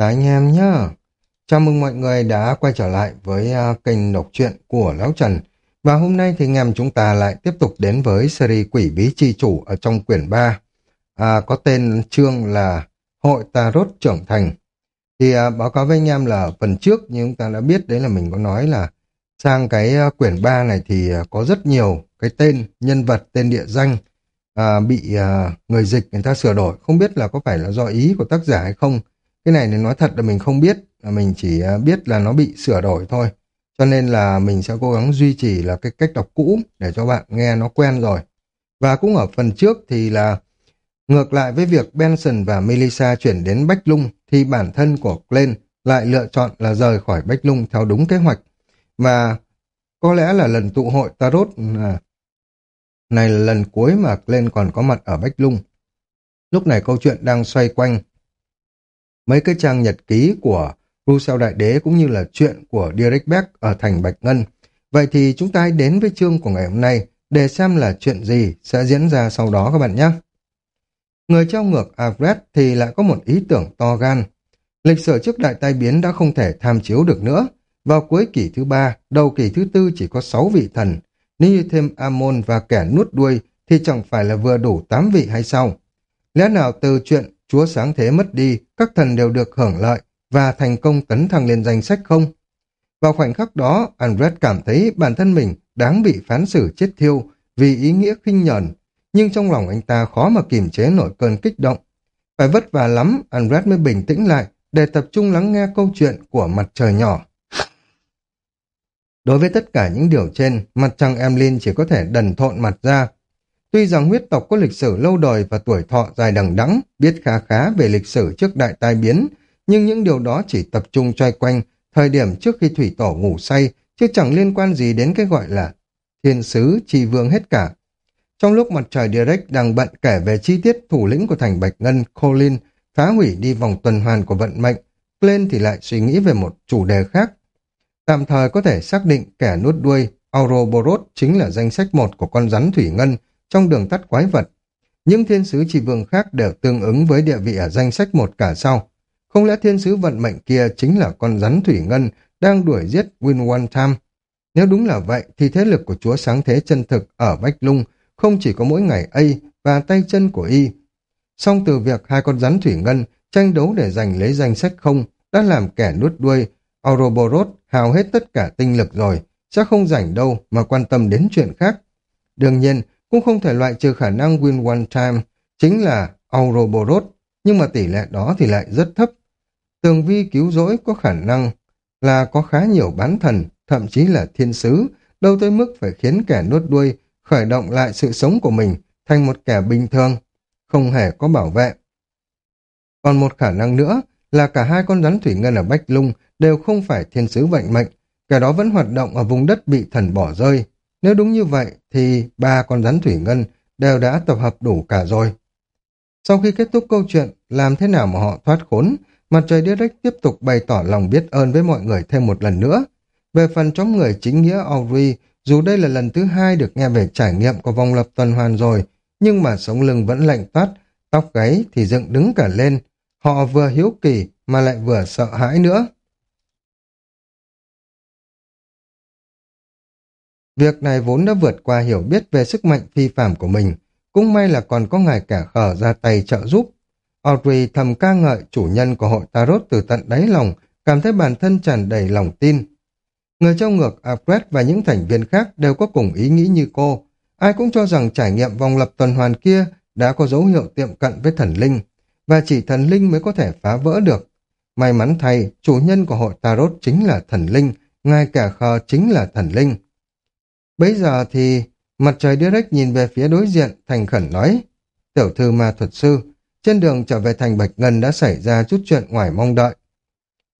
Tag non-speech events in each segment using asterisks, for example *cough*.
Chào anh em nhá. Chào mừng mọi người đã quay trở lại với uh, kênh đọc truyện của Lão Trần. Và hôm nay thì anh em chúng ta lại tiếp tục đến với series Quỷ Bí Chi Chủ ở trong quyển 3. À, có tên chương là Hội Tarot Trưởng Thành. Thì à, báo cáo với anh em là phần trước như chúng ta đã biết đấy là mình có nói là sang cái à, quyển 3 này thì à, có rất nhiều cái tên, nhân vật, tên địa danh à, bị à, người dịch người ta sửa đổi. Không biết là có phải là do ý của tác giả hay không cái này nên nói thật là mình không biết, là mình chỉ à, biết là nó bị sửa đổi thôi. Cho nên là mình sẽ cố gắng duy trì là cái cách đọc cũ để cho bạn nghe nó quen rồi. Và cũng ở phần trước thì là ngược lại với việc Benson và Melissa chuyển đến Bách Lung thì bản thân của Glenn lại lựa chọn là rời khỏi Bách Lung theo đúng kế hoạch. Và có lẽ là lần tụ hội Tarot à, này là lần cuối mà Glenn còn có mặt ở Bách Lung. Lúc này câu chuyện đang xoay quanh mấy cái trang nhật ký của Rousseau Đại Đế cũng như là chuyện của Derek Beck ở thành Bạch Ngân. Vậy thì chúng ta hãy đến với chương của ngày hôm nay để xem là chuyện gì sẽ diễn ra sau đó các bạn nhé. Người treo ngược Alfred thì lại có một ý tưởng to gan. Lịch sử trước đại tai biến đã không thể tham chiếu được nữa. Vào cuối kỷ thứ ba, đầu kỷ thứ tư chỉ có sáu vị thần. Nếu như thêm Amon và kẻ nuốt đuôi thì chẳng phải là vừa đủ tám vị hay sao? Lẽ nào từ chuyện Chúa sáng thế mất đi, các thần đều được hưởng lợi và thành công tấn thăng lên danh sách không? Vào khoảnh khắc đó, Andret cảm thấy bản thân mình đáng bị phán xử chết thiêu vì ý nghĩa khinh nhờn, nhưng trong lòng anh ta khó mà kiềm chế nổi cơn kích động. Phải vất vả lắm, Andret mới bình tĩnh lại để tập trung lắng nghe câu chuyện của mặt trời nhỏ. Đối với tất cả những điều trên, mặt trăng Emlyn chỉ có thể đần thộn mặt ra, Tuy rằng huyết tộc có lịch sử lâu đời và tuổi thọ dài đằng đẵng, biết khá khá về lịch sử trước đại tai biến, nhưng những điều đó chỉ tập trung xoay quanh thời điểm trước khi thủy tổ ngủ say, chứ chẳng liên quan gì đến cái gọi là thiên sứ tri vương hết cả. Trong lúc mặt trời Direct đang bận kể về chi tiết thủ lĩnh của thành Bạch Ngân, Colin, phá hủy đi vòng tuần hoàn của vận mệnh, Glenn thì lại suy nghĩ về một chủ đề khác. Tạm thời có thể xác định kẻ nuốt đuôi Ouroboros chính là danh sách một của con rắn thủy ngân, trong đường tắt quái vật. Những thiên sứ chỉ vương khác đều tương ứng với địa vị ở danh sách một cả sau. Không lẽ thiên sứ vận mệnh kia chính là con rắn thủy ngân đang đuổi giết Win One Time? Nếu đúng là vậy thì thế lực của chúa sáng thế chân thực ở Bách Lung không chỉ có mỗi ngày A và tay chân của Y. Song từ việc hai con rắn thủy ngân tranh đấu để giành lấy danh sách không đã làm kẻ nuốt đuôi Ouroboros hào hết tất cả tinh lực rồi, sẽ không rảnh đâu mà quan tâm đến chuyện khác. Đương nhiên, cũng không thể loại trừ khả năng win one time, chính là Ouroboros, nhưng mà tỷ lệ đó thì lại rất thấp. Tường vi cứu rỗi có khả năng là có khá nhiều bán thần, thậm chí là thiên sứ, đâu tới mức phải khiến kẻ nuốt đuôi khởi động lại sự sống của mình thành một kẻ bình thường, không hề có bảo vệ. Còn một khả năng nữa là cả hai con rắn thủy ngân ở Bách Lung đều không phải thiên sứ vận mệnh, kẻ đó vẫn hoạt động ở vùng đất bị thần bỏ rơi, nếu đúng như vậy thì ba con rắn thủy ngân đều đã tập hợp đủ cả rồi. Sau khi kết thúc câu chuyện làm thế nào mà họ thoát khốn, mặt trời Direct tiếp tục bày tỏ lòng biết ơn với mọi người thêm một lần nữa. Về phần trong người chính nghĩa Audrey, dù đây là lần thứ hai được nghe về trải nghiệm của vòng lập tuần hoàn rồi, nhưng mà sống lưng vẫn lạnh toát, tóc gáy thì dựng đứng cả lên. Họ vừa hiếu kỳ mà lại vừa sợ hãi nữa. Việc này vốn đã vượt qua hiểu biết về sức mạnh phi phạm của mình, cũng may là còn có ngài cả khở ra tay trợ giúp. Audrey thầm ca ngợi chủ nhân của hội Tarot từ tận đáy lòng, cảm thấy bản thân tràn đầy lòng tin. Người trong ngược Alfred và những thành viên khác đều có cùng ý nghĩ như cô. Ai cũng cho rằng trải nghiệm vòng lập tuần hoàn kia đã có dấu hiệu tiệm cận với thần linh, và chỉ thần linh mới có thể phá vỡ được. May mắn thay, chủ nhân của hội Tarot chính là thần linh, ngài cả khờ chính là thần linh bây giờ thì mặt trời Direct nhìn về phía đối diện, thành khẩn nói, tiểu thư ma thuật sư, trên đường trở về thành Bạch Ngân đã xảy ra chút chuyện ngoài mong đợi.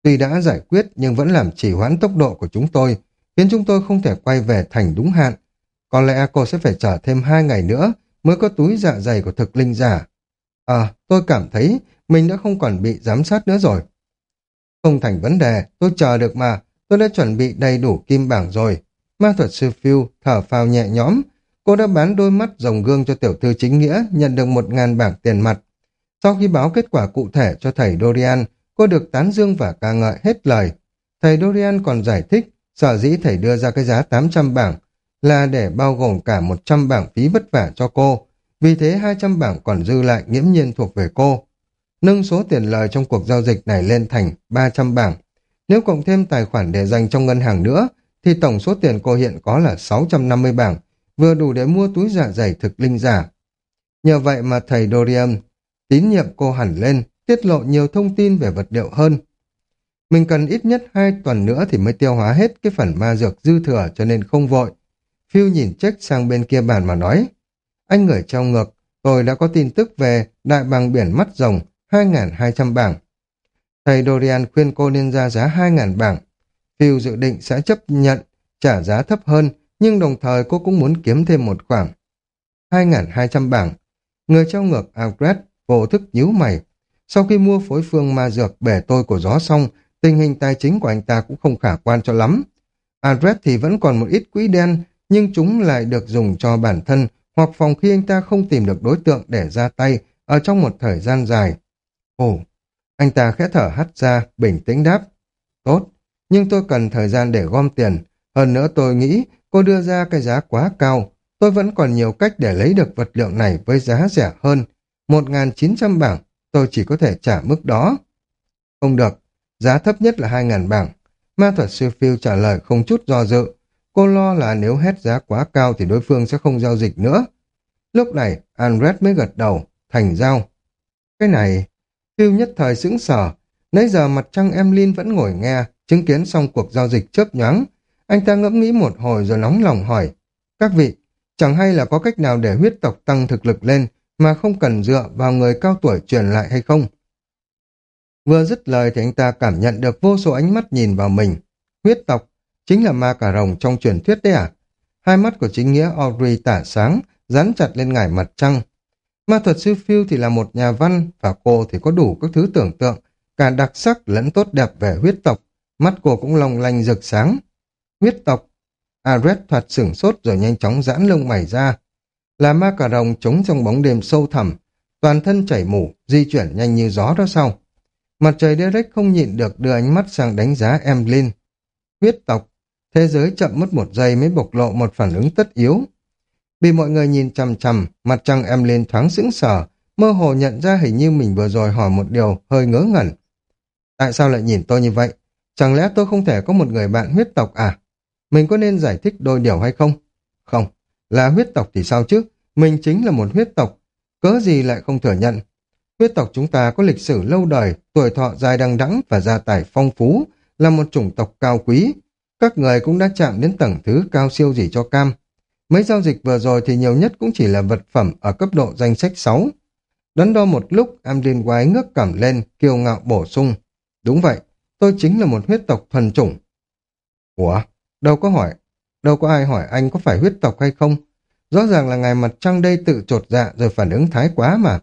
Tuy đã giải quyết nhưng vẫn làm trì hoãn tốc độ của chúng tôi, khiến chúng tôi không thể quay về thành đúng hạn. Có lẽ cô sẽ phải chờ thêm hai ngày nữa mới có túi dạ dày của thực linh giả. À, tôi cảm thấy mình đã không còn bị giám sát nữa rồi. Không thành vấn đề, tôi chờ được mà, tôi đã chuẩn bị đầy đủ kim bảng rồi. Ma thuật sư Phil thở phào nhẹ nhõm. Cô đã bán đôi mắt rồng gương cho tiểu thư chính nghĩa, nhận được một ngàn bảng tiền mặt. Sau khi báo kết quả cụ thể cho thầy Dorian, cô được tán dương và ca ngợi hết lời. Thầy Dorian còn giải thích, sở dĩ thầy đưa ra cái giá 800 bảng là để bao gồm cả 100 bảng phí vất vả cho cô, vì thế 200 bảng còn dư lại nghiễm nhiên thuộc về cô. Nâng số tiền lời trong cuộc giao dịch này lên thành 300 bảng. Nếu cộng thêm tài khoản để dành trong ngân hàng nữa, thì tổng số tiền cô hiện có là 650 bảng, vừa đủ để mua túi dạ dày thực linh giả. Nhờ vậy mà thầy Dorian tín nhiệm cô hẳn lên, tiết lộ nhiều thông tin về vật liệu hơn. Mình cần ít nhất hai tuần nữa thì mới tiêu hóa hết cái phần ma dược dư thừa cho nên không vội. Phiêu nhìn check sang bên kia bàn mà nói. Anh người trao ngược, tôi đã có tin tức về đại bằng biển mắt rồng 2.200 bảng. Thầy Dorian khuyên cô nên ra giá 2.000 bảng. Phil dự định sẽ chấp nhận trả giá thấp hơn, nhưng đồng thời cô cũng muốn kiếm thêm một khoản. 2.200 bảng. Người treo ngược Alfred vô thức nhíu mày. Sau khi mua phối phương ma dược bể tôi của gió xong, tình hình tài chính của anh ta cũng không khả quan cho lắm. Alfred thì vẫn còn một ít quỹ đen, nhưng chúng lại được dùng cho bản thân hoặc phòng khi anh ta không tìm được đối tượng để ra tay ở trong một thời gian dài. Ồ, anh ta khẽ thở hắt ra, bình tĩnh đáp. Tốt, nhưng tôi cần thời gian để gom tiền. Hơn nữa tôi nghĩ cô đưa ra cái giá quá cao. Tôi vẫn còn nhiều cách để lấy được vật liệu này với giá rẻ hơn. 1.900 bảng, tôi chỉ có thể trả mức đó. Không được, giá thấp nhất là 2.000 bảng. Ma thuật sư Phil trả lời không chút do dự. Cô lo là nếu hết giá quá cao thì đối phương sẽ không giao dịch nữa. Lúc này, Andret mới gật đầu, thành giao. Cái này, Phil nhất thời sững sờ. Nãy giờ mặt trăng Emlyn vẫn ngồi nghe, chứng kiến xong cuộc giao dịch chớp nhoáng. Anh ta ngẫm nghĩ một hồi rồi nóng lòng hỏi. Các vị, chẳng hay là có cách nào để huyết tộc tăng thực lực lên mà không cần dựa vào người cao tuổi truyền lại hay không? Vừa dứt lời thì anh ta cảm nhận được vô số ánh mắt nhìn vào mình. Huyết tộc, chính là ma cà rồng trong truyền thuyết đấy à? Hai mắt của chính nghĩa Audrey tả sáng, dán chặt lên ngải mặt trăng. Ma thuật sư Phil thì là một nhà văn và cô thì có đủ các thứ tưởng tượng, cả đặc sắc lẫn tốt đẹp về huyết tộc. Mắt cô cũng long lanh rực sáng. Huyết tộc. Aret thoạt sửng sốt rồi nhanh chóng giãn lông mày ra. Là ma cà rồng trống trong bóng đêm sâu thẳm, toàn thân chảy mủ, di chuyển nhanh như gió đó sau. Mặt trời Derek không nhịn được đưa ánh mắt sang đánh giá Emlyn. Huyết tộc, thế giới chậm mất một giây mới bộc lộ một phản ứng tất yếu. Bị mọi người nhìn chằm chằm, mặt trăng Emlyn thoáng sững sờ, mơ hồ nhận ra hình như mình vừa rồi hỏi một điều hơi ngớ ngẩn. Tại sao lại nhìn tôi như vậy? Chẳng lẽ tôi không thể có một người bạn huyết tộc à? Mình có nên giải thích đôi điều hay không? Không, là huyết tộc thì sao chứ? Mình chính là một huyết tộc. Cớ gì lại không thừa nhận? Huyết tộc chúng ta có lịch sử lâu đời, tuổi thọ dài đằng đẵng và gia tài phong phú, là một chủng tộc cao quý. Các người cũng đã chạm đến tầng thứ cao siêu gì cho cam. Mấy giao dịch vừa rồi thì nhiều nhất cũng chỉ là vật phẩm ở cấp độ danh sách 6. Đắn đo một lúc, Amlin Quái ngước cảm lên, kiêu ngạo bổ sung. Đúng vậy, tôi chính là một huyết tộc thuần chủng. Ủa, đâu có hỏi, đâu có ai hỏi anh có phải huyết tộc hay không? Rõ ràng là ngài mặt trăng đây tự trột dạ rồi phản ứng thái quá mà.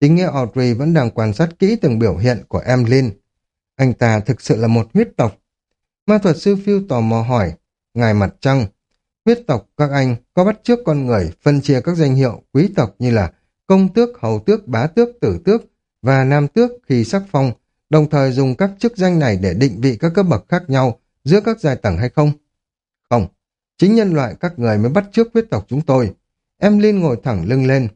Chính nghĩa Audrey vẫn đang quan sát kỹ từng biểu hiện của em lin Anh ta thực sự là một huyết tộc. Ma thuật sư Phiêu tò mò hỏi, ngài mặt trăng, huyết tộc các anh có bắt trước con người phân chia các danh hiệu quý tộc như là công tước, hầu tước, bá tước, tử tước và nam tước khi sắc phong, đồng thời dùng các chức danh này để định vị các cấp bậc khác nhau giữa các giai tầng hay không? Không, chính nhân loại các người mới bắt trước huyết tộc chúng tôi. Em Linh ngồi thẳng lưng lên.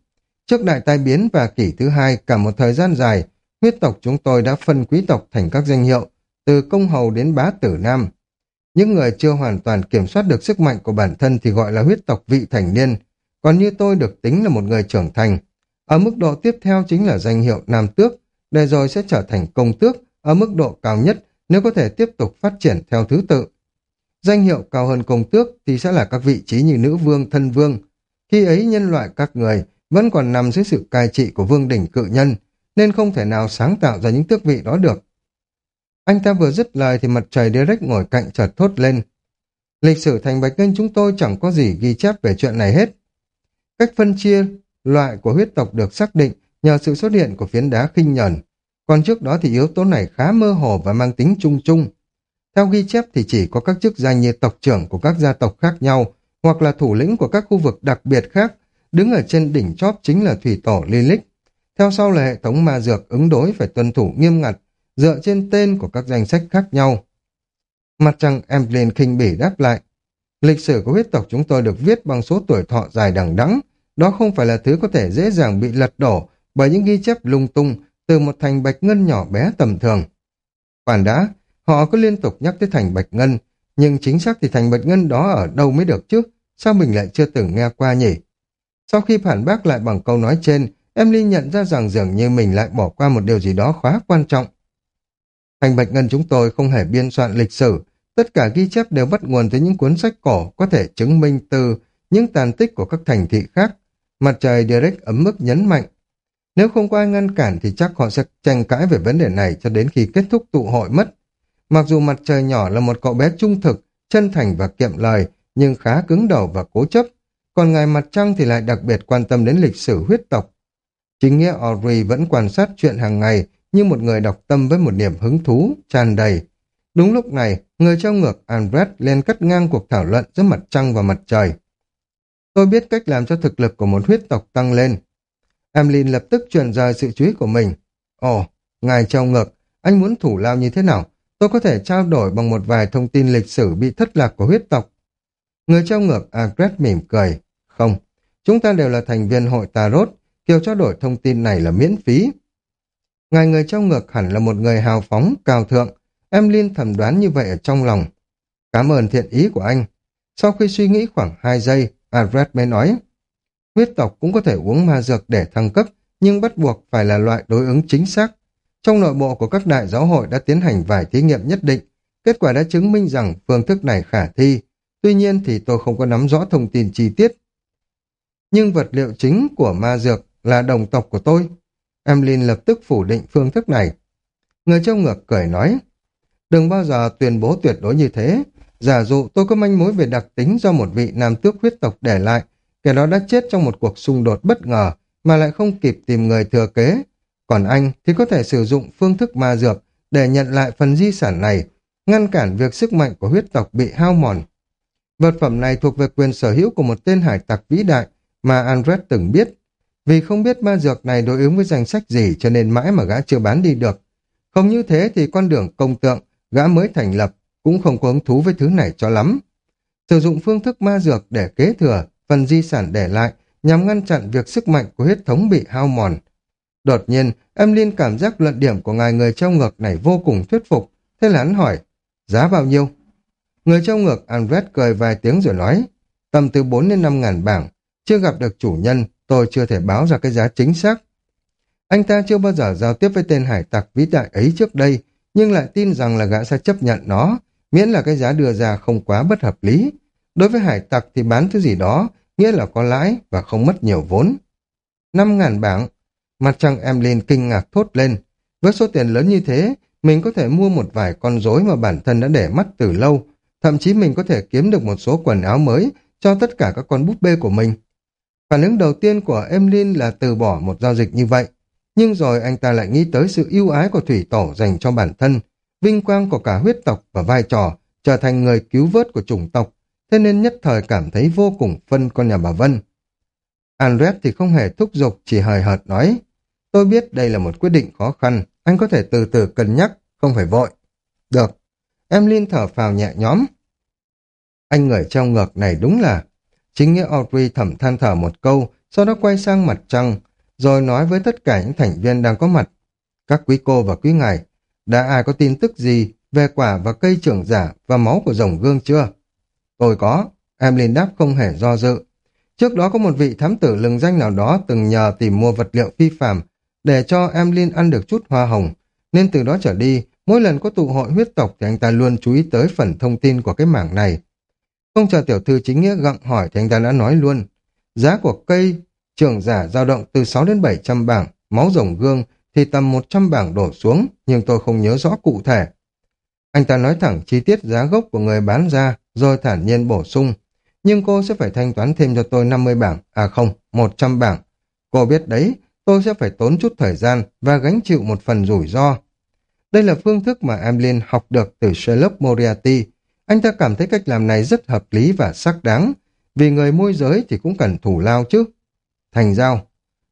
Trước đại tai biến và kỷ thứ hai cả một thời gian dài, huyết tộc chúng tôi đã phân quý tộc thành các danh hiệu, từ công hầu đến bá tử nam. Những người chưa hoàn toàn kiểm soát được sức mạnh của bản thân thì gọi là huyết tộc vị thành niên, còn như tôi được tính là một người trưởng thành. Ở mức độ tiếp theo chính là danh hiệu nam tước, để rồi sẽ trở thành công tước, ở mức độ cao nhất nếu có thể tiếp tục phát triển theo thứ tự. Danh hiệu cao hơn công tước thì sẽ là các vị trí như nữ vương, thân vương. Khi ấy nhân loại các người vẫn còn nằm dưới sự cai trị của vương đỉnh cự nhân, nên không thể nào sáng tạo ra những tước vị đó được. Anh ta vừa dứt lời thì mặt trời Derek ngồi cạnh chợt thốt lên. Lịch sử thành bạch ngân chúng tôi chẳng có gì ghi chép về chuyện này hết. Cách phân chia loại của huyết tộc được xác định nhờ sự xuất hiện của phiến đá khinh nhẫn. Còn trước đó thì yếu tố này khá mơ hồ và mang tính chung chung. Theo ghi chép thì chỉ có các chức danh như tộc trưởng của các gia tộc khác nhau hoặc là thủ lĩnh của các khu vực đặc biệt khác. Đứng ở trên đỉnh chóp chính là thủy tổ Lilith. Theo sau là hệ thống ma dược ứng đối phải tuân thủ nghiêm ngặt dựa trên tên của các danh sách khác nhau. Mặt trăng Emlyn khinh bỉ đáp lại. Lịch sử của huyết tộc chúng tôi được viết bằng số tuổi thọ dài đằng đẵng. Đó không phải là thứ có thể dễ dàng bị lật đổ bởi những ghi chép lung tung từ một thành bạch ngân nhỏ bé tầm thường. Khoản đã, họ cứ liên tục nhắc tới thành bạch ngân, nhưng chính xác thì thành bạch ngân đó ở đâu mới được chứ? Sao mình lại chưa từng nghe qua nhỉ? Sau khi phản bác lại bằng câu nói trên, Emily nhận ra rằng dường như mình lại bỏ qua một điều gì đó khá quan trọng. Thành Bạch Ngân chúng tôi không hề biên soạn lịch sử, tất cả ghi chép đều bắt nguồn từ những cuốn sách cổ có thể chứng minh từ những tàn tích của các thành thị khác. Mặt trời Derek ấm mức nhấn mạnh. Nếu không có ai ngăn cản thì chắc họ sẽ tranh cãi về vấn đề này cho đến khi kết thúc tụ hội mất. Mặc dù mặt trời nhỏ là một cậu bé trung thực, chân thành và kiệm lời, nhưng khá cứng đầu và cố chấp. Còn ngài mặt trăng thì lại đặc biệt quan tâm đến lịch sử huyết tộc. Chính nghĩa Audrey vẫn quan sát chuyện hàng ngày như một người đọc tâm với một niềm hứng thú, tràn đầy. Đúng lúc này, người trao ngược Albrecht lên cắt ngang cuộc thảo luận giữa mặt trăng và mặt trời. Tôi biết cách làm cho thực lực của một huyết tộc tăng lên. Emlyn lập tức truyền rời sự chú ý của mình. Ồ, ngài trao ngược, anh muốn thủ lao như thế nào? Tôi có thể trao đổi bằng một vài thông tin lịch sử bị thất lạc của huyết tộc. Người trao ngược Agret mỉm cười. Không, chúng ta đều là thành viên hội Tarot, kiểu trao đổi thông tin này là miễn phí. Ngài người trao ngược hẳn là một người hào phóng, cao thượng. Em thẩm thầm đoán như vậy ở trong lòng. Cảm ơn thiện ý của anh. Sau khi suy nghĩ khoảng 2 giây, Agret mới nói, huyết tộc cũng có thể uống ma dược để thăng cấp, nhưng bắt buộc phải là loại đối ứng chính xác. Trong nội bộ của các đại giáo hội đã tiến hành vài thí nghiệm nhất định, kết quả đã chứng minh rằng phương thức này khả thi. Tuy nhiên thì tôi không có nắm rõ thông tin chi tiết. Nhưng vật liệu chính của ma dược là đồng tộc của tôi. Emlyn lập tức phủ định phương thức này. Người trông ngược cười nói, đừng bao giờ tuyên bố tuyệt đối như thế. Giả dụ tôi có manh mối về đặc tính do một vị nam tước huyết tộc để lại, kẻ đó đã chết trong một cuộc xung đột bất ngờ mà lại không kịp tìm người thừa kế. Còn anh thì có thể sử dụng phương thức ma dược để nhận lại phần di sản này, ngăn cản việc sức mạnh của huyết tộc bị hao mòn. Vật phẩm này thuộc về quyền sở hữu của một tên hải tặc vĩ đại mà Andret từng biết. Vì không biết ma dược này đối ứng với danh sách gì cho nên mãi mà gã chưa bán đi được. Không như thế thì con đường công tượng gã mới thành lập cũng không có hứng thú với thứ này cho lắm. Sử dụng phương thức ma dược để kế thừa phần di sản để lại nhằm ngăn chặn việc sức mạnh của huyết thống bị hao mòn. Đột nhiên, em Linh cảm giác luận điểm của ngài người trao ngược này vô cùng thuyết phục. Thế là hắn hỏi, giá bao nhiêu? Người trao ngược Andret cười vài tiếng rồi nói, tầm từ 4 đến 5 ngàn bảng, chưa gặp được chủ nhân, tôi chưa thể báo ra cái giá chính xác. Anh ta chưa bao giờ giao tiếp với tên hải tặc vĩ đại ấy trước đây, nhưng lại tin rằng là gã sẽ chấp nhận nó, miễn là cái giá đưa ra không quá bất hợp lý. Đối với hải tặc thì bán thứ gì đó, nghĩa là có lãi và không mất nhiều vốn. Năm ngàn bảng, mặt trăng em lên kinh ngạc thốt lên. Với số tiền lớn như thế, mình có thể mua một vài con rối mà bản thân đã để mắt từ lâu, thậm chí mình có thể kiếm được một số quần áo mới cho tất cả các con búp bê của mình. Phản ứng đầu tiên của Emlyn là từ bỏ một giao dịch như vậy. Nhưng rồi anh ta lại nghĩ tới sự yêu ái của thủy tổ dành cho bản thân, vinh quang của cả huyết tộc và vai trò trở thành người cứu vớt của chủng tộc, thế nên nhất thời cảm thấy vô cùng phân con nhà bà Vân. Andret thì không hề thúc giục, chỉ hời hợt nói, tôi biết đây là một quyết định khó khăn, anh có thể từ từ cân nhắc, không phải vội. Được, Em liên thở phào nhẹ nhõm. Anh người trong ngược này đúng là Chính nghĩa Audrey thầm than thở một câu, sau đó quay sang mặt trăng, rồi nói với tất cả những thành viên đang có mặt. Các quý cô và quý ngài, đã ai có tin tức gì về quả và cây trưởng giả và máu của rồng gương chưa? Tôi có, Emlyn đáp không hề do dự. Trước đó có một vị thám tử lừng danh nào đó từng nhờ tìm mua vật liệu phi phạm để cho Emlyn ăn được chút hoa hồng, nên từ đó trở đi, mỗi lần có tụ hội huyết tộc thì anh ta luôn chú ý tới phần thông tin của cái mảng này. Không chờ tiểu thư chính nghĩa gặng hỏi thì anh ta đã nói luôn. Giá của cây trưởng giả dao động từ 6 đến 700 bảng, máu rồng gương thì tầm 100 bảng đổ xuống, nhưng tôi không nhớ rõ cụ thể. Anh ta nói thẳng chi tiết giá gốc của người bán ra, rồi thản nhiên bổ sung. Nhưng cô sẽ phải thanh toán thêm cho tôi 50 bảng, à không, 100 bảng. Cô biết đấy, tôi sẽ phải tốn chút thời gian và gánh chịu một phần rủi ro. Đây là phương thức mà Emlyn học được từ Sherlock Moriarty, anh ta cảm thấy cách làm này rất hợp lý và sắc đáng, vì người môi giới thì cũng cần thủ lao chứ. Thành giao.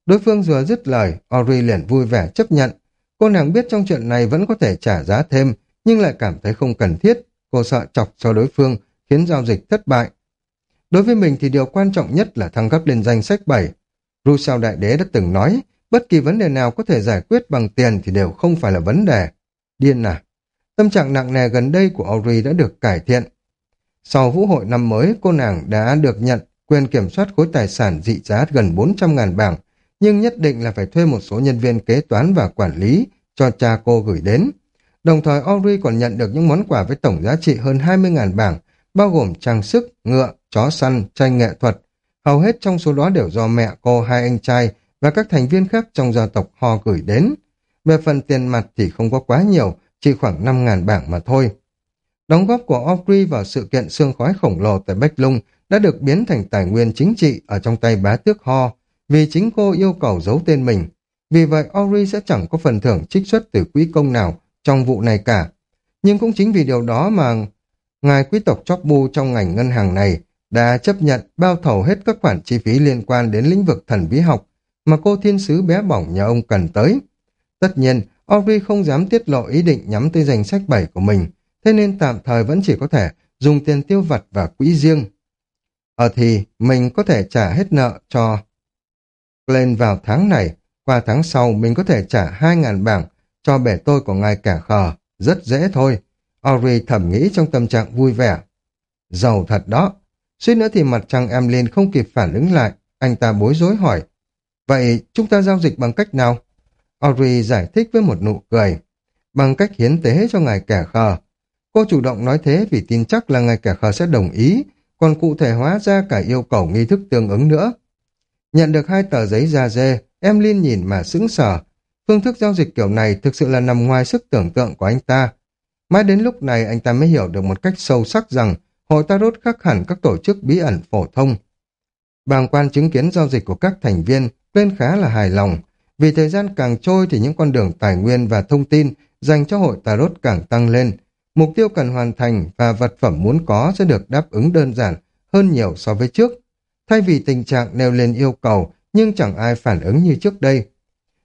Đối phương vừa dứt lời, Ori liền vui vẻ chấp nhận. Cô nàng biết trong chuyện này vẫn có thể trả giá thêm, nhưng lại cảm thấy không cần thiết. Cô sợ chọc cho đối phương, khiến giao dịch thất bại. Đối với mình thì điều quan trọng nhất là thăng cấp lên danh sách 7. Rousseau Đại Đế đã từng nói, bất kỳ vấn đề nào có thể giải quyết bằng tiền thì đều không phải là vấn đề. Điên à? Tâm trạng nặng nề gần đây của Audrey đã được cải thiện. Sau vũ hội năm mới, cô nàng đã được nhận quyền kiểm soát khối tài sản dị giá gần 400.000 bảng, nhưng nhất định là phải thuê một số nhân viên kế toán và quản lý cho cha cô gửi đến. Đồng thời Audrey còn nhận được những món quà với tổng giá trị hơn 20.000 bảng, bao gồm trang sức, ngựa, chó săn, tranh nghệ thuật. Hầu hết trong số đó đều do mẹ cô, hai anh trai và các thành viên khác trong gia tộc họ gửi đến. Về phần tiền mặt thì không có quá nhiều, chỉ khoảng 5.000 bảng mà thôi. Đóng góp của Audrey vào sự kiện xương khói khổng lồ tại Bách Lung đã được biến thành tài nguyên chính trị ở trong tay bá tước Ho, vì chính cô yêu cầu giấu tên mình. Vì vậy Audrey sẽ chẳng có phần thưởng trích xuất từ quỹ công nào trong vụ này cả. Nhưng cũng chính vì điều đó mà ngài quý tộc chóp bu trong ngành ngân hàng này đã chấp nhận bao thầu hết các khoản chi phí liên quan đến lĩnh vực thần bí học mà cô thiên sứ bé bỏng nhà ông cần tới. Tất nhiên, Audrey không dám tiết lộ ý định nhắm tới danh sách bảy của mình, thế nên tạm thời vẫn chỉ có thể dùng tiền tiêu vặt và quỹ riêng. Ở thì mình có thể trả hết nợ cho lên vào tháng này, qua tháng sau mình có thể trả 2.000 bảng cho bể tôi của ngài cả khờ, rất dễ thôi. Ori thầm nghĩ trong tâm trạng vui vẻ. Giàu thật đó. Suýt nữa thì mặt trăng em lên không kịp phản ứng lại, anh ta bối rối hỏi. Vậy chúng ta giao dịch bằng cách nào? Ori giải thích với một nụ cười. Bằng cách hiến tế cho ngài kẻ khờ. Cô chủ động nói thế vì tin chắc là ngài kẻ khờ sẽ đồng ý, còn cụ thể hóa ra cả yêu cầu nghi thức tương ứng nữa. Nhận được hai tờ giấy da dê, em Linh nhìn mà sững sờ. Phương thức giao dịch kiểu này thực sự là nằm ngoài sức tưởng tượng của anh ta. Mãi đến lúc này anh ta mới hiểu được một cách sâu sắc rằng hội tarot khác hẳn các tổ chức bí ẩn phổ thông. Bàng quan chứng kiến giao dịch của các thành viên lên khá là hài lòng. Vì thời gian càng trôi thì những con đường tài nguyên và thông tin dành cho hội tarot càng tăng lên. Mục tiêu cần hoàn thành và vật phẩm muốn có sẽ được đáp ứng đơn giản hơn nhiều so với trước. Thay vì tình trạng nêu lên yêu cầu nhưng chẳng ai phản ứng như trước đây.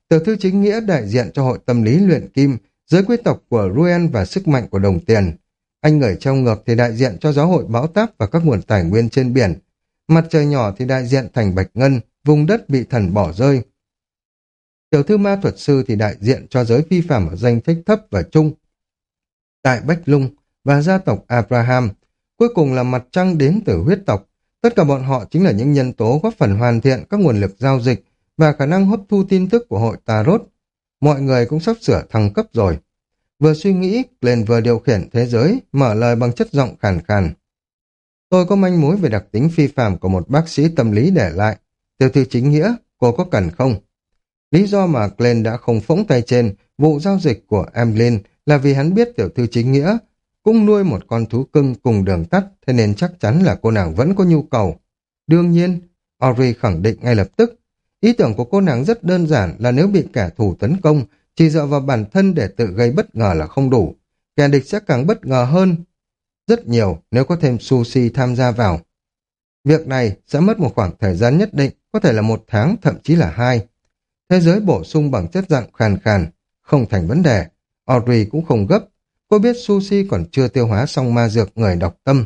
Tiểu thư chính nghĩa đại diện cho hội tâm lý luyện kim, giới quý tộc của Ruen và sức mạnh của đồng tiền. Anh người trong ngược thì đại diện cho giáo hội bão táp và các nguồn tài nguyên trên biển. Mặt trời nhỏ thì đại diện thành bạch ngân, vùng đất bị thần bỏ rơi. Tiểu thư ma thuật sư thì đại diện cho giới phi phạm ở danh sách thấp và trung. Tại Bách Lung và gia tộc Abraham, cuối cùng là mặt trăng đến từ huyết tộc. Tất cả bọn họ chính là những nhân tố góp phần hoàn thiện các nguồn lực giao dịch và khả năng hấp thu tin tức của hội Tarot. Mọi người cũng sắp sửa thăng cấp rồi. Vừa suy nghĩ, lên vừa điều khiển thế giới, mở lời bằng chất giọng khàn khàn. Tôi có manh mối về đặc tính phi phạm của một bác sĩ tâm lý để lại. tiểu thư chính nghĩa, cô có cần không? Lý do mà Glenn đã không phóng tay trên vụ giao dịch của Emlyn là vì hắn biết tiểu thư chính nghĩa cũng nuôi một con thú cưng cùng đường tắt, thế nên chắc chắn là cô nàng vẫn có nhu cầu. Đương nhiên, Ori khẳng định ngay lập tức, ý tưởng của cô nàng rất đơn giản là nếu bị kẻ thù tấn công, chỉ dựa vào bản thân để tự gây bất ngờ là không đủ. Kẻ địch sẽ càng bất ngờ hơn rất nhiều nếu có thêm sushi tham gia vào. Việc này sẽ mất một khoảng thời gian nhất định, có thể là một tháng, thậm chí là hai. Thế giới bổ sung bằng chất dạng khàn khàn, không thành vấn đề. Audrey cũng không gấp, Cô biết Sushi còn chưa tiêu hóa xong ma dược người đọc tâm.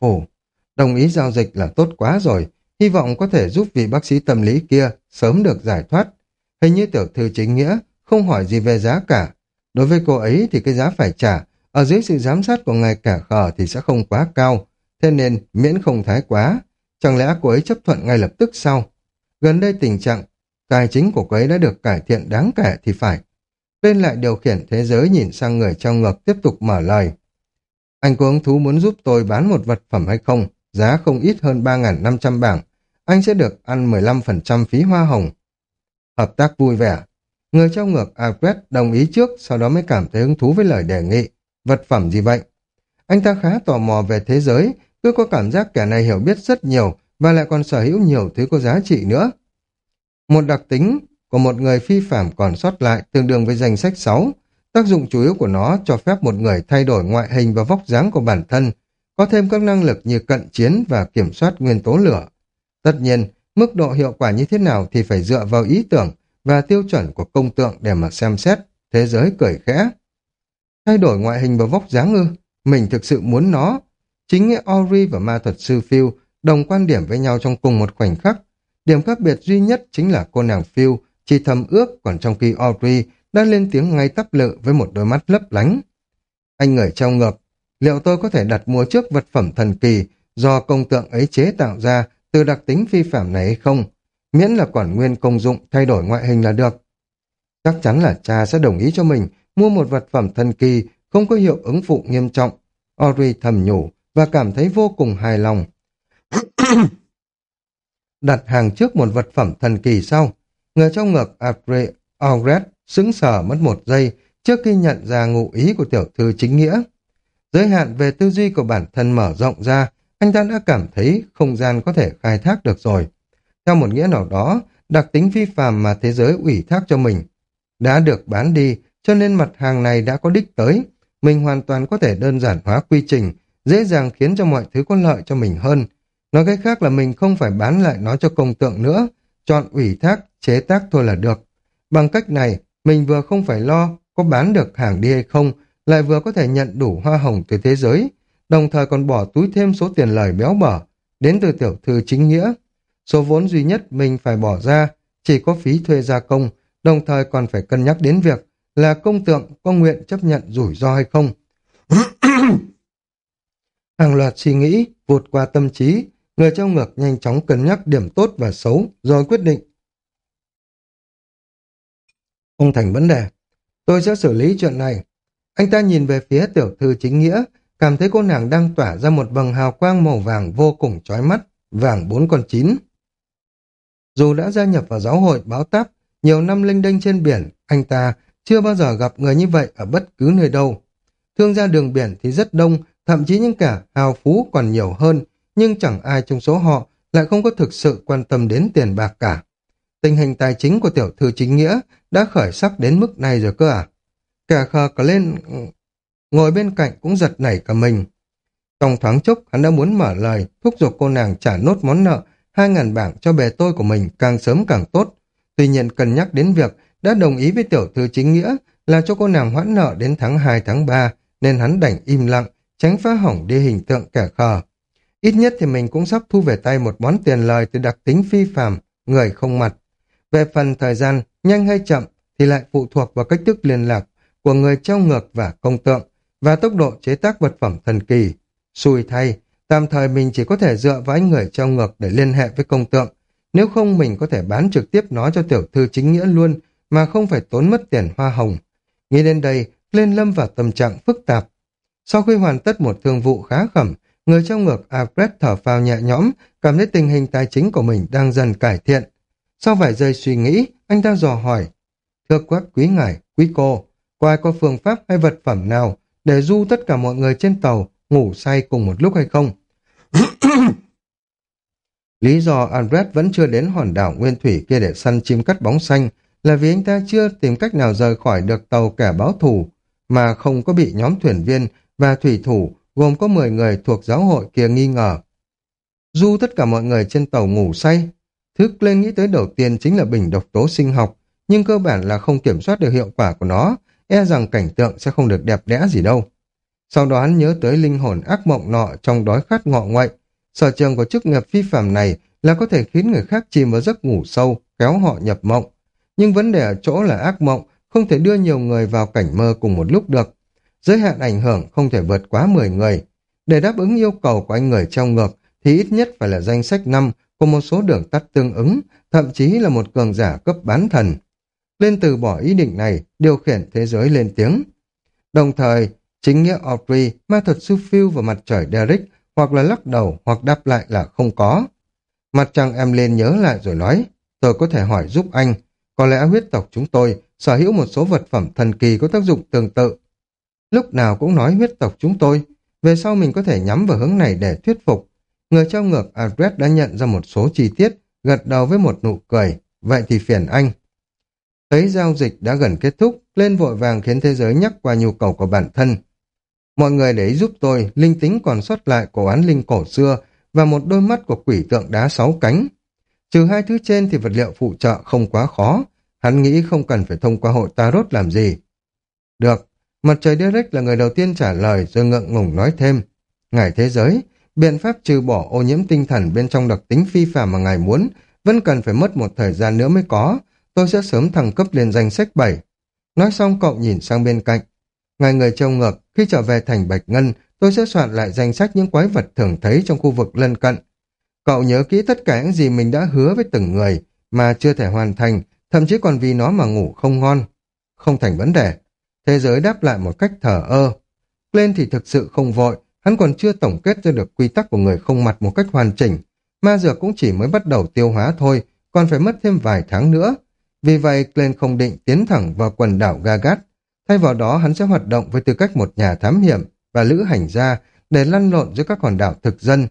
Phủ đồng ý giao dịch là tốt quá rồi, hy vọng có thể giúp vị bác sĩ tâm lý kia sớm được giải thoát. Hình như tiểu thư chính nghĩa, không hỏi gì về giá cả. Đối với cô ấy thì cái giá phải trả, ở dưới sự giám sát của ngài cả khờ thì sẽ không quá cao, thế nên miễn không thái quá. Chẳng lẽ cô ấy chấp thuận ngay lập tức sau? Gần đây tình trạng tài chính của cô ấy đã được cải thiện đáng kể thì phải. bên lại điều khiển thế giới nhìn sang người trong ngực tiếp tục mở lời. Anh có hứng thú muốn giúp tôi bán một vật phẩm hay không? Giá không ít hơn 3.500 bảng. Anh sẽ được ăn 15% phí hoa hồng. Hợp tác vui vẻ. Người trao ngược Alfred đồng ý trước, sau đó mới cảm thấy hứng thú với lời đề nghị. Vật phẩm gì vậy? Anh ta khá tò mò về thế giới, cứ có cảm giác kẻ này hiểu biết rất nhiều và lại còn sở hữu nhiều thứ có giá trị nữa. Một đặc tính của một người phi phạm còn sót lại tương đương với danh sách 6. Tác dụng chủ yếu của nó cho phép một người thay đổi ngoại hình và vóc dáng của bản thân, có thêm các năng lực như cận chiến và kiểm soát nguyên tố lửa. Tất nhiên, mức độ hiệu quả như thế nào thì phải dựa vào ý tưởng và tiêu chuẩn của công tượng để mà xem xét. thế giới cười khẽ. Thay đổi ngoại hình và vóc dáng ư, mình thực sự muốn nó. Chính nghĩa Ori và ma thuật sư Phil đồng quan điểm với nhau trong cùng một khoảnh khắc. Điểm khác biệt duy nhất chính là cô nàng Phil chỉ thầm ước, còn trong khi Ori đã lên tiếng ngay tắp lự với một đôi mắt lấp lánh. Anh người trao ngược, liệu tôi có thể đặt mua trước vật phẩm thần kỳ do công tượng ấy chế tạo ra từ đặc tính phi phạm này hay không? Miễn là quản nguyên công dụng thay đổi ngoại hình là được. Chắc chắn là cha sẽ đồng ý cho mình mua một vật phẩm thần kỳ không có hiệu ứng phụ nghiêm trọng. Ori thầm nhủ và cảm thấy vô cùng hài lòng. *coughs* Đặt hàng trước một vật phẩm thần kỳ sau, người trong ngực Apre Augret sững sờ mất một giây trước khi nhận ra ngụ ý của tiểu thư chính nghĩa. Giới hạn về tư duy của bản thân mở rộng ra, anh ta đã cảm thấy không gian có thể khai thác được rồi. Theo một nghĩa nào đó, đặc tính phi phàm mà thế giới ủy thác cho mình đã được bán đi, cho nên mặt hàng này đã có đích tới. Mình hoàn toàn có thể đơn giản hóa quy trình, dễ dàng khiến cho mọi thứ có lợi cho mình hơn. Nói cách khác là mình không phải bán lại nó cho công tượng nữa, chọn ủy thác, chế tác thôi là được. Bằng cách này, mình vừa không phải lo có bán được hàng đi hay không, lại vừa có thể nhận đủ hoa hồng từ thế giới, đồng thời còn bỏ túi thêm số tiền lời béo bở, đến từ tiểu thư chính nghĩa. Số vốn duy nhất mình phải bỏ ra chỉ có phí thuê gia công, đồng thời còn phải cân nhắc đến việc là công tượng có nguyện chấp nhận rủi ro hay không. *clears throat* Hàng loạt suy nghĩ, vụt qua tâm trí, người trong ngược nhanh chóng cân nhắc điểm tốt và xấu, rồi quyết định. Không thành vấn đề, tôi sẽ xử lý chuyện này. Anh ta nhìn về phía tiểu thư chính nghĩa, cảm thấy cô nàng đang tỏa ra một vầng hào quang màu vàng vô cùng chói mắt, vàng bốn con chín. Dù đã gia nhập vào giáo hội báo táp, nhiều năm linh đênh trên biển, anh ta chưa bao giờ gặp người như vậy ở bất cứ nơi đâu. Thương gia đường biển thì rất đông, thậm chí những cả hào phú còn nhiều hơn, nhưng chẳng ai trong số họ lại không có thực sự quan tâm đến tiền bạc cả. Tình hình tài chính của tiểu thư chính nghĩa đã khởi sắc đến mức này rồi cơ à? Kẻ khờ cả lên ngồi bên cạnh cũng giật nảy cả mình. Trong thoáng chốc, hắn đã muốn mở lời, thúc giục cô nàng trả nốt món nợ, hai ngàn bảng cho bè tôi của mình càng sớm càng tốt. Tuy nhiên cân nhắc đến việc đã đồng ý với tiểu thư chính nghĩa là cho cô nàng hoãn nợ đến tháng 2 tháng 3, nên hắn đành im lặng, tránh phá hỏng đi hình tượng kẻ khờ. Ít nhất thì mình cũng sắp thu về tay một món tiền lời từ đặc tính phi phàm, người không mặt. Về phần thời gian, nhanh hay chậm, thì lại phụ thuộc vào cách thức liên lạc của người treo ngược và công tượng và tốc độ chế tác vật phẩm thần kỳ. Xui thay, tạm thời mình chỉ có thể dựa vào anh người treo ngược để liên hệ với công tượng. Nếu không mình có thể bán trực tiếp nó cho tiểu thư chính nghĩa luôn mà không phải tốn mất tiền hoa hồng. Nghĩ đến đây, lên lâm vào tâm trạng phức tạp. Sau khi hoàn tất một thương vụ khá khẩm, người trong ngược Alfred thở phào nhẹ nhõm, cảm thấy tình hình tài chính của mình đang dần cải thiện. Sau vài giây suy nghĩ, anh ta dò hỏi, Thưa quát quý ngài, quý cô, có ai có phương pháp hay vật phẩm nào để du tất cả mọi người trên tàu ngủ say cùng một lúc hay không? *coughs* Lý do Albert vẫn chưa đến hòn đảo Nguyên Thủy kia để săn chim cắt bóng xanh là vì anh ta chưa tìm cách nào rời khỏi được tàu kẻ báo thù, mà không có bị nhóm thuyền viên và thủy thủ gồm có 10 người thuộc giáo hội kia nghi ngờ. Du tất cả mọi người trên tàu ngủ say, thức lên nghĩ tới đầu tiên chính là bình độc tố sinh học, nhưng cơ bản là không kiểm soát được hiệu quả của nó, e rằng cảnh tượng sẽ không được đẹp đẽ gì đâu. Sau đó hắn nhớ tới linh hồn ác mộng nọ trong đói khát ngọ ngoại. Sở trường của chức nghiệp phi phạm này là có thể khiến người khác chìm vào giấc ngủ sâu, kéo họ nhập mộng. Nhưng vấn đề ở chỗ là ác mộng không thể đưa nhiều người vào cảnh mơ cùng một lúc được. Giới hạn ảnh hưởng không thể vượt quá 10 người. Để đáp ứng yêu cầu của anh người trong ngược thì ít nhất phải là danh sách năm của một số đường tắt tương ứng, thậm chí là một cường giả cấp bán thần. Lên từ bỏ ý định này, điều khiển thế giới lên tiếng. Đồng thời, chính nghĩa Audrey, ma thuật sư phiêu và mặt trời Derek hoặc là lắc đầu hoặc đáp lại là không có. Mặt trăng em lên nhớ lại rồi nói, tôi có thể hỏi giúp anh, có lẽ huyết tộc chúng tôi sở hữu một số vật phẩm thần kỳ có tác dụng tương tự. Lúc nào cũng nói huyết tộc chúng tôi, về sau mình có thể nhắm vào hướng này để thuyết phục. Người trong ngược Albert đã nhận ra một số chi tiết, gật đầu với một nụ cười. Vậy thì phiền anh. Thấy giao dịch đã gần kết thúc, lên vội vàng khiến thế giới nhắc qua nhu cầu của bản thân. Mọi người để ý giúp tôi, linh tính còn sót lại cổ án linh cổ xưa và một đôi mắt của quỷ tượng đá sáu cánh. Trừ hai thứ trên thì vật liệu phụ trợ không quá khó, hắn nghĩ không cần phải thông qua hội Tarot làm gì. Được, mặt trời Derek là người đầu tiên trả lời rồi ngượng ngùng nói thêm. Ngài thế giới, biện pháp trừ bỏ ô nhiễm tinh thần bên trong đặc tính phi phạm mà ngài muốn vẫn cần phải mất một thời gian nữa mới có. Tôi sẽ sớm thăng cấp lên danh sách 7. Nói xong cậu nhìn sang bên cạnh. Ngài người trông ngược, khi trở về thành Bạch Ngân, tôi sẽ soạn lại danh sách những quái vật thường thấy trong khu vực lân cận. Cậu nhớ kỹ tất cả những gì mình đã hứa với từng người mà chưa thể hoàn thành, thậm chí còn vì nó mà ngủ không ngon. Không thành vấn đề. Thế giới đáp lại một cách thở ơ. Lên thì thực sự không vội, hắn còn chưa tổng kết ra được quy tắc của người không mặt một cách hoàn chỉnh. Ma dược cũng chỉ mới bắt đầu tiêu hóa thôi, còn phải mất thêm vài tháng nữa. Vì vậy, Glenn không định tiến thẳng vào quần đảo Gagat. Thay vào đó, hắn sẽ hoạt động với tư cách một nhà thám hiểm và lữ hành gia để lăn lộn giữa các hòn đảo thực dân.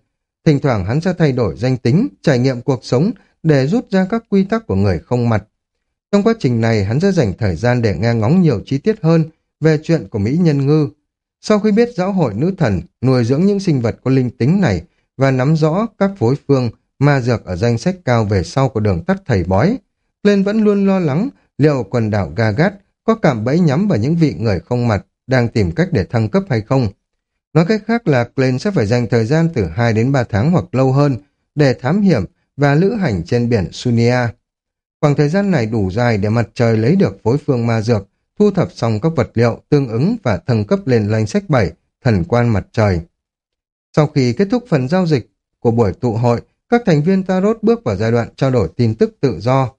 Thỉnh thoảng hắn sẽ thay đổi danh tính, trải nghiệm cuộc sống để rút ra các quy tắc của người không mặt. Trong quá trình này, hắn sẽ dành thời gian để nghe ngóng nhiều chi tiết hơn về chuyện của Mỹ Nhân Ngư. Sau khi biết giáo hội nữ thần nuôi dưỡng những sinh vật có linh tính này và nắm rõ các phối phương ma dược ở danh sách cao về sau của đường tắt thầy bói, lên vẫn luôn lo lắng liệu quần đảo Gagat có cảm bẫy nhắm vào những vị người không mặt đang tìm cách để thăng cấp hay không. Nói cách khác là Glenn sẽ phải dành thời gian từ 2 đến 3 tháng hoặc lâu hơn để thám hiểm và lữ hành trên biển Sunia. Khoảng thời gian này đủ dài để mặt trời lấy được phối phương ma dược, thu thập xong các vật liệu tương ứng và thăng cấp lên danh sách 7, thần quan mặt trời. Sau khi kết thúc phần giao dịch của buổi tụ hội, các thành viên Tarot bước vào giai đoạn trao đổi tin tức tự do.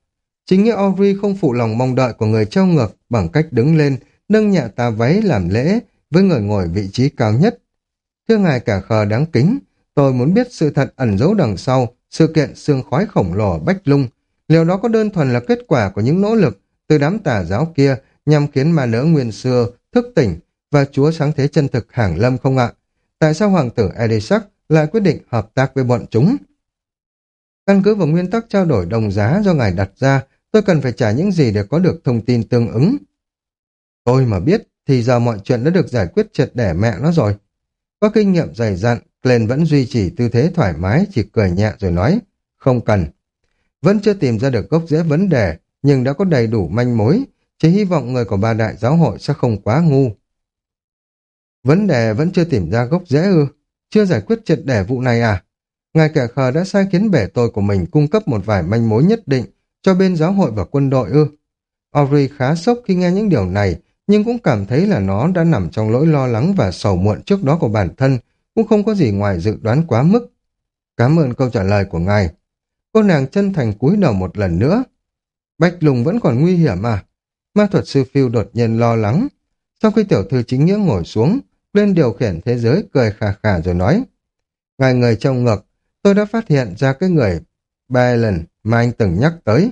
Chính nghĩa Audrey không phụ lòng mong đợi của người trao ngược bằng cách đứng lên, nâng nhẹ tà váy làm lễ với người ngồi vị trí cao nhất. Thưa ngài cả khờ đáng kính, tôi muốn biết sự thật ẩn giấu đằng sau sự kiện xương khói khổng lồ Bách Lung. Liệu đó có đơn thuần là kết quả của những nỗ lực từ đám tà giáo kia nhằm khiến ma nữ nguyên xưa thức tỉnh và chúa sáng thế chân thực hàng lâm không ạ? Tại sao hoàng tử Edisac lại quyết định hợp tác với bọn chúng? Căn cứ vào nguyên tắc trao đổi đồng giá do ngài đặt ra, tôi cần phải trả những gì để có được thông tin tương ứng. Tôi mà biết, thì giờ mọi chuyện đã được giải quyết triệt để mẹ nó rồi. Có kinh nghiệm dày dặn, Glenn vẫn duy trì tư thế thoải mái, chỉ cười nhẹ rồi nói, không cần. Vẫn chưa tìm ra được gốc rễ vấn đề, nhưng đã có đầy đủ manh mối, chỉ hy vọng người của ba đại giáo hội sẽ không quá ngu. Vấn đề vẫn chưa tìm ra gốc rễ ư, chưa giải quyết triệt để vụ này à? Ngài kẻ khờ đã sai khiến bể tôi của mình cung cấp một vài manh mối nhất định cho bên giáo hội và quân đội ư. Audrey khá sốc khi nghe những điều này, nhưng cũng cảm thấy là nó đã nằm trong lỗi lo lắng và sầu muộn trước đó của bản thân, cũng không có gì ngoài dự đoán quá mức. Cảm ơn câu trả lời của ngài. Cô nàng chân thành cúi đầu một lần nữa. Bạch Lùng vẫn còn nguy hiểm à? Ma thuật sư Phiêu đột nhiên lo lắng. Sau khi tiểu thư chính nghĩa ngồi xuống, lên điều khiển thế giới cười khà khà rồi nói. Ngài người trong ngực, tôi đã phát hiện ra cái người Bailen mà anh từng nhắc tới.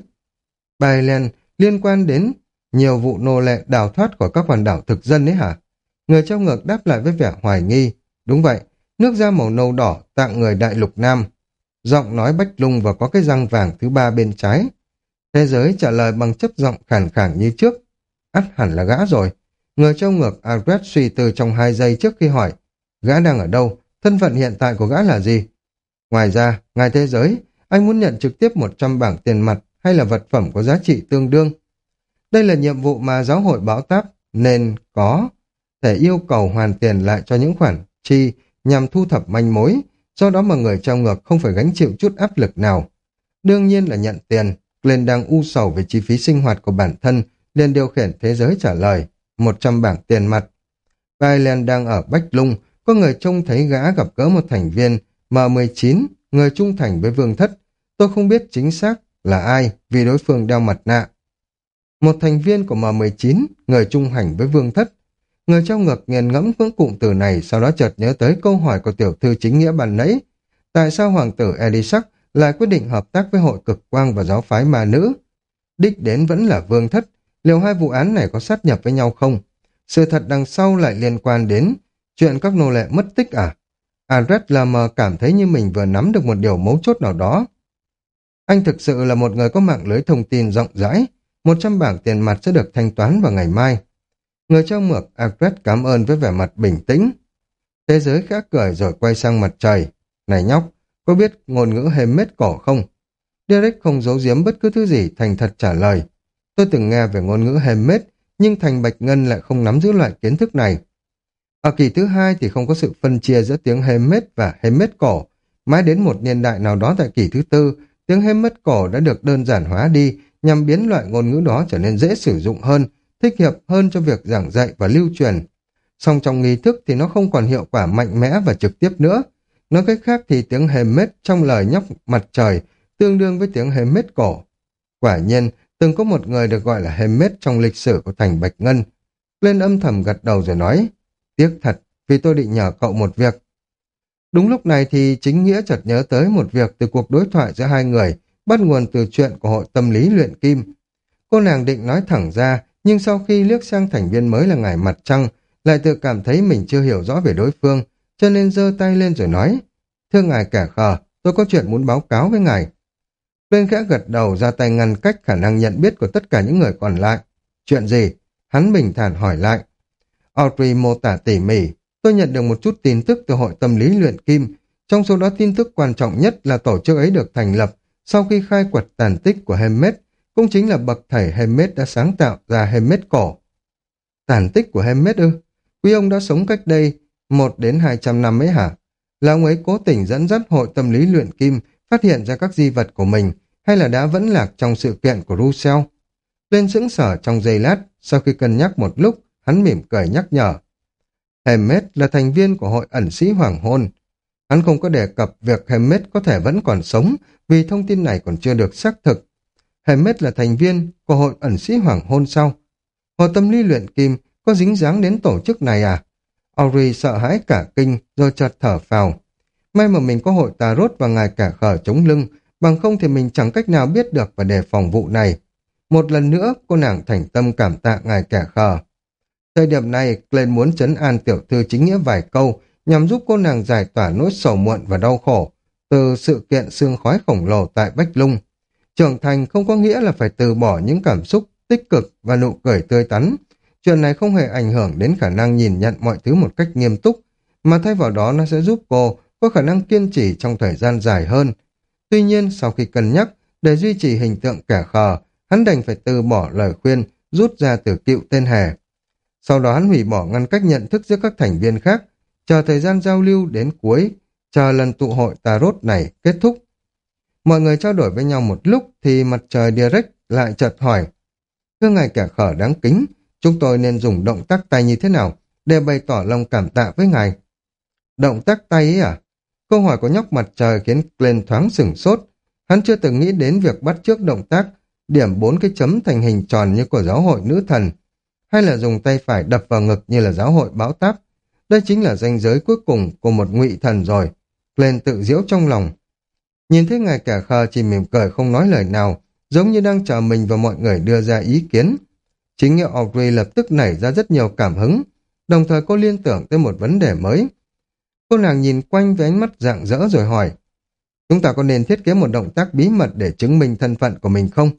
Bailen liên quan đến nhiều vụ nô lệ đào thoát khỏi các hoàn đảo thực dân ấy hả? Người trong ngược đáp lại với vẻ hoài nghi. Đúng vậy, nước da màu nâu đỏ tặng người đại lục nam. Giọng nói bách lung và có cái răng vàng thứ ba bên trái. Thế giới trả lời bằng chấp giọng khản khản như trước. ắt hẳn là gã rồi. Người trong ngược Albert suy tư trong hai giây trước khi hỏi. Gã đang ở đâu? Thân phận hiện tại của gã là gì? Ngoài ra, ngài thế giới, anh muốn nhận trực tiếp 100 bảng tiền mặt hay là vật phẩm có giá trị tương đương. Đây là nhiệm vụ mà giáo hội báo táp nên có thể yêu cầu hoàn tiền lại cho những khoản chi nhằm thu thập manh mối, do đó mà người trong ngược không phải gánh chịu chút áp lực nào. Đương nhiên là nhận tiền, Glenn đang u sầu về chi phí sinh hoạt của bản thân, liền điều khiển thế giới trả lời, 100 bảng tiền mặt. Bailen đang ở Bách Lung, có người trông thấy gã gặp gỡ một thành viên M19, người trung thành với vương thất. Tôi không biết chính xác là ai vì đối phương đeo mặt nạ. Một thành viên của M19, người trung hành với vương thất. Người trong ngực nghiền ngẫm những cụm từ này sau đó chợt nhớ tới câu hỏi của tiểu thư chính nghĩa bàn nãy. Tại sao hoàng tử Elisak lại quyết định hợp tác với hội cực quang và giáo phái ma nữ? Đích đến vẫn là vương thất. Liệu hai vụ án này có sát nhập với nhau không? Sự thật đằng sau lại liên quan đến chuyện các nô lệ mất tích à? Andres Lammer cảm thấy như mình vừa nắm được một điều mấu chốt nào đó. Anh thực sự là một người có mạng lưới thông tin rộng rãi. Một trăm bảng tiền mặt sẽ được thanh toán vào ngày mai. Người trao mược Andres cảm ơn với vẻ mặt bình tĩnh. Thế giới khẽ cười rồi quay sang mặt trời. Này nhóc, có biết ngôn ngữ hềm mết cổ không? Derek không giấu giếm bất cứ thứ gì thành thật trả lời. Tôi từng nghe về ngôn ngữ hềm mết, nhưng Thành Bạch Ngân lại không nắm giữ loại kiến thức này. Ở kỳ thứ hai thì không có sự phân chia giữa tiếng Hemet và Hemet cổ. Mãi đến một niên đại nào đó tại kỳ thứ tư, tiếng hêm mất cổ đã được đơn giản hóa đi nhằm biến loại ngôn ngữ đó trở nên dễ sử dụng hơn, thích hợp hơn cho việc giảng dạy và lưu truyền. Song trong nghi thức thì nó không còn hiệu quả mạnh mẽ và trực tiếp nữa. Nói cách khác thì tiếng hêm mết trong lời nhóc mặt trời tương đương với tiếng hêm mết cổ. Quả nhiên, từng có một người được gọi là hêm mết trong lịch sử của thành Bạch Ngân. Lên âm thầm gật đầu rồi nói, tiếc thật, vì tôi định nhờ cậu một việc. Đúng lúc này thì chính nghĩa chợt nhớ tới một việc từ cuộc đối thoại giữa hai người, bắt nguồn từ chuyện của hội tâm lý luyện kim. Cô nàng định nói thẳng ra, nhưng sau khi liếc sang thành viên mới là ngài mặt trăng, lại tự cảm thấy mình chưa hiểu rõ về đối phương, cho nên giơ tay lên rồi nói, Thưa ngài kẻ khờ, tôi có chuyện muốn báo cáo với ngài. Bên khẽ gật đầu ra tay ngăn cách khả năng nhận biết của tất cả những người còn lại. Chuyện gì? Hắn bình thản hỏi lại. Audrey mô tả tỉ mỉ, tôi nhận được một chút tin tức từ hội tâm lý luyện kim. Trong số đó tin tức quan trọng nhất là tổ chức ấy được thành lập sau khi khai quật tàn tích của Hemet, cũng chính là bậc thầy Hemet đã sáng tạo ra Hemet cổ. Tàn tích của Hemet ư? Quý ông đã sống cách đây một đến hai trăm năm ấy hả? Là ông ấy cố tình dẫn dắt hội tâm lý luyện kim phát hiện ra các di vật của mình hay là đã vẫn lạc trong sự kiện của Rousseau? Lên sững sở trong giây lát, sau khi cân nhắc một lúc, hắn mỉm cười nhắc nhở. Hermes là thành viên của hội ẩn sĩ Hoàng Hôn. Hắn không có đề cập việc Hermes có thể vẫn còn sống vì thông tin này còn chưa được xác thực. Hermes là thành viên của hội ẩn sĩ Hoàng Hôn sau. Hồ tâm lý luyện kim có dính dáng đến tổ chức này à? Auri sợ hãi cả kinh rồi chợt thở phào. May mà mình có hội tà rốt và ngài cả khở chống lưng, bằng không thì mình chẳng cách nào biết được và đề phòng vụ này. Một lần nữa, cô nàng thành tâm cảm tạ ngài kẻ khờ. Thời điểm này, Glenn muốn chấn an tiểu thư chính nghĩa vài câu, nhằm giúp cô nàng giải tỏa nỗi sầu muộn và đau khổ từ sự kiện xương khói khổng lồ tại Bách Lung. Trưởng thành không có nghĩa là phải từ bỏ những cảm xúc tích cực và nụ cười tươi tắn. Chuyện này không hề ảnh hưởng đến khả năng nhìn nhận mọi thứ một cách nghiêm túc, mà thay vào đó nó sẽ giúp cô có khả năng kiên trì trong thời gian dài hơn. Tuy nhiên, sau khi cân nhắc, để duy trì hình tượng kẻ khờ, hắn đành phải từ bỏ lời khuyên rút ra từ cựu tên hề. Sau đó hắn hủy bỏ ngăn cách nhận thức giữa các thành viên khác, chờ thời gian giao lưu đến cuối, chờ lần tụ hội tarot này kết thúc. Mọi người trao đổi với nhau một lúc thì mặt trời direct lại chợt hỏi. Thưa ngài kẻ khở đáng kính, chúng tôi nên dùng động tác tay như thế nào để bày tỏ lòng cảm tạ với ngài? Động tác tay ấy à? Câu hỏi của nhóc mặt trời khiến Glenn thoáng sửng sốt. Hắn chưa từng nghĩ đến việc bắt trước động tác, điểm bốn cái chấm thành hình tròn như của giáo hội nữ thần, hay là dùng tay phải đập vào ngực như là giáo hội báo táp. Đây chính là danh giới cuối cùng của một ngụy thần rồi. Glenn tự diễu trong lòng. Nhìn thấy ngài cả khờ chỉ mỉm cười không nói lời nào, giống như đang chờ mình và mọi người đưa ra ý kiến. Chính nghĩa Audrey lập tức nảy ra rất nhiều cảm hứng, đồng thời cô liên tưởng tới một vấn đề mới. Cô nàng nhìn quanh với ánh mắt rạng rỡ rồi hỏi, chúng ta có nên thiết kế một động tác bí mật để chứng minh thân phận của mình không?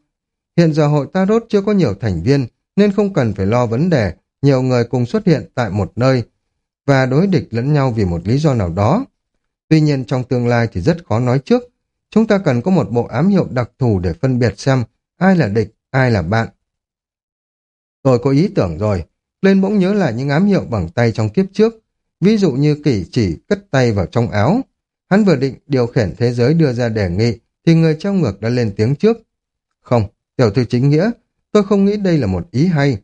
Hiện giờ hội Tarot chưa có nhiều thành viên, nên không cần phải lo vấn đề nhiều người cùng xuất hiện tại một nơi và đối địch lẫn nhau vì một lý do nào đó. Tuy nhiên trong tương lai thì rất khó nói trước. Chúng ta cần có một bộ ám hiệu đặc thù để phân biệt xem ai là địch, ai là bạn. Tôi có ý tưởng rồi. Lên bỗng nhớ lại những ám hiệu bằng tay trong kiếp trước. Ví dụ như kỷ chỉ cất tay vào trong áo. Hắn vừa định điều khiển thế giới đưa ra đề nghị thì người trong ngược đã lên tiếng trước. Không, tiểu thư chính nghĩa, tôi không nghĩ đây là một ý hay.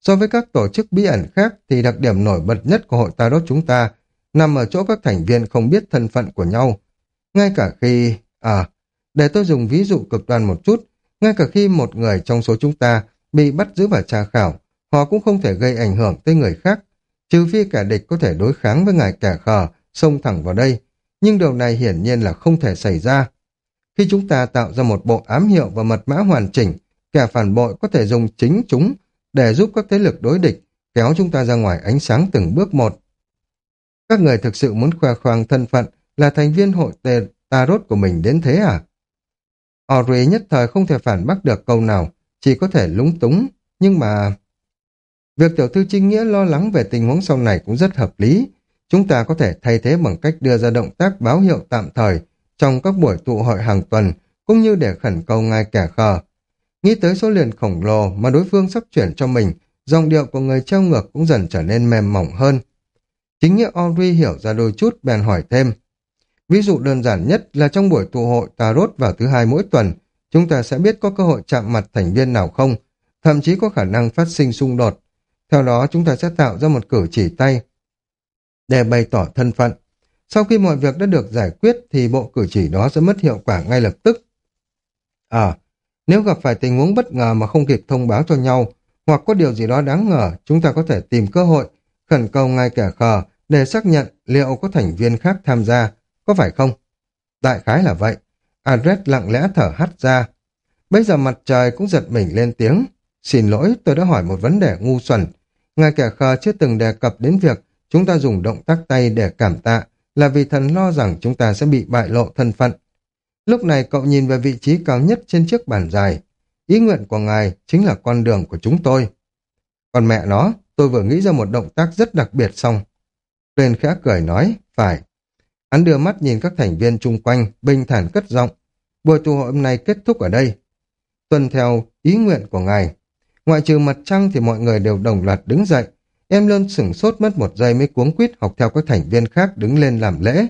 So với các tổ chức bí ẩn khác thì đặc điểm nổi bật nhất của hội Tarot chúng ta nằm ở chỗ các thành viên không biết thân phận của nhau. Ngay cả khi... À, để tôi dùng ví dụ cực đoan một chút, ngay cả khi một người trong số chúng ta bị bắt giữ và tra khảo, họ cũng không thể gây ảnh hưởng tới người khác, trừ phi kẻ địch có thể đối kháng với ngài kẻ khờ, xông thẳng vào đây. Nhưng điều này hiển nhiên là không thể xảy ra. Khi chúng ta tạo ra một bộ ám hiệu và mật mã hoàn chỉnh, kẻ phản bội có thể dùng chính chúng để giúp các thế lực đối địch kéo chúng ta ra ngoài ánh sáng từng bước một. Các người thực sự muốn khoe khoang thân phận là thành viên hội tề tarot của mình đến thế à? Audrey nhất thời không thể phản bác được câu nào, chỉ có thể lúng túng, nhưng mà... Việc tiểu thư trinh nghĩa lo lắng về tình huống sau này cũng rất hợp lý. Chúng ta có thể thay thế bằng cách đưa ra động tác báo hiệu tạm thời trong các buổi tụ hội hàng tuần, cũng như để khẩn cầu ngài kẻ khờ. Nghĩ tới số liền khổng lồ mà đối phương sắp chuyển cho mình, Dòng điệu của người treo ngược cũng dần trở nên mềm mỏng hơn. Chính nghĩa Ori hiểu ra đôi chút, bèn hỏi thêm. Ví dụ đơn giản nhất là trong buổi tụ hội Tarot vào thứ hai mỗi tuần, chúng ta sẽ biết có cơ hội chạm mặt thành viên nào không, thậm chí có khả năng phát sinh xung đột. Theo đó chúng ta sẽ tạo ra một cử chỉ tay để bày tỏ thân phận. Sau khi mọi việc đã được giải quyết thì bộ cử chỉ đó sẽ mất hiệu quả ngay lập tức. À, nếu gặp phải tình huống bất ngờ mà không kịp thông báo cho nhau, hoặc có điều gì đó đáng ngờ, chúng ta có thể tìm cơ hội, khẩn cầu ngay kẻ khờ để xác nhận liệu có thành viên khác tham gia, có phải không? Đại khái là vậy. Adret lặng lẽ thở hắt ra. Bây giờ mặt trời cũng giật mình lên tiếng. Xin lỗi, tôi đã hỏi một vấn đề ngu xuẩn. Ngài kẻ khờ chưa từng đề cập đến việc chúng ta dùng động tác tay để cảm tạ là vì thần lo rằng chúng ta sẽ bị bại lộ thân phận. Lúc này cậu nhìn về vị trí cao nhất trên chiếc bàn dài. Ý nguyện của ngài chính là con đường của chúng tôi. Còn mẹ nó, tôi vừa nghĩ ra một động tác rất đặc biệt xong. Tuyền khẽ cười nói, phải. Hắn đưa mắt nhìn các thành viên chung quanh, bình thản cất giọng. Buổi tụ hội hôm nay kết thúc ở đây. Tuân theo ý nguyện của ngài. Ngoại trừ mặt trăng thì mọi người đều đồng loạt đứng dậy. Em luôn sửng sốt mất một giây mới cuống quýt học theo các thành viên khác đứng lên làm lễ.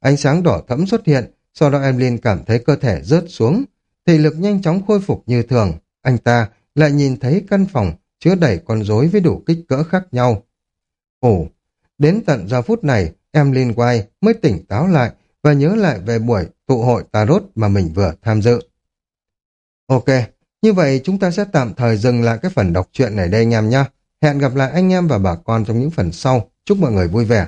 Ánh sáng đỏ thẫm xuất hiện, sau đó Emlyn cảm thấy cơ thể rớt xuống. Thị lực nhanh chóng khôi phục như thường. Anh ta lại nhìn thấy căn phòng chứa đầy con rối với đủ kích cỡ khác nhau. Ồ, đến tận giờ phút này, Emlyn White mới tỉnh táo lại và nhớ lại về buổi tụ hội Tarot mà mình vừa tham dự. Ok, như vậy chúng ta sẽ tạm thời dừng lại cái phần đọc truyện này đây anh em nhé. Hẹn gặp lại anh em và bà con trong những phần sau. Chúc mọi người vui vẻ.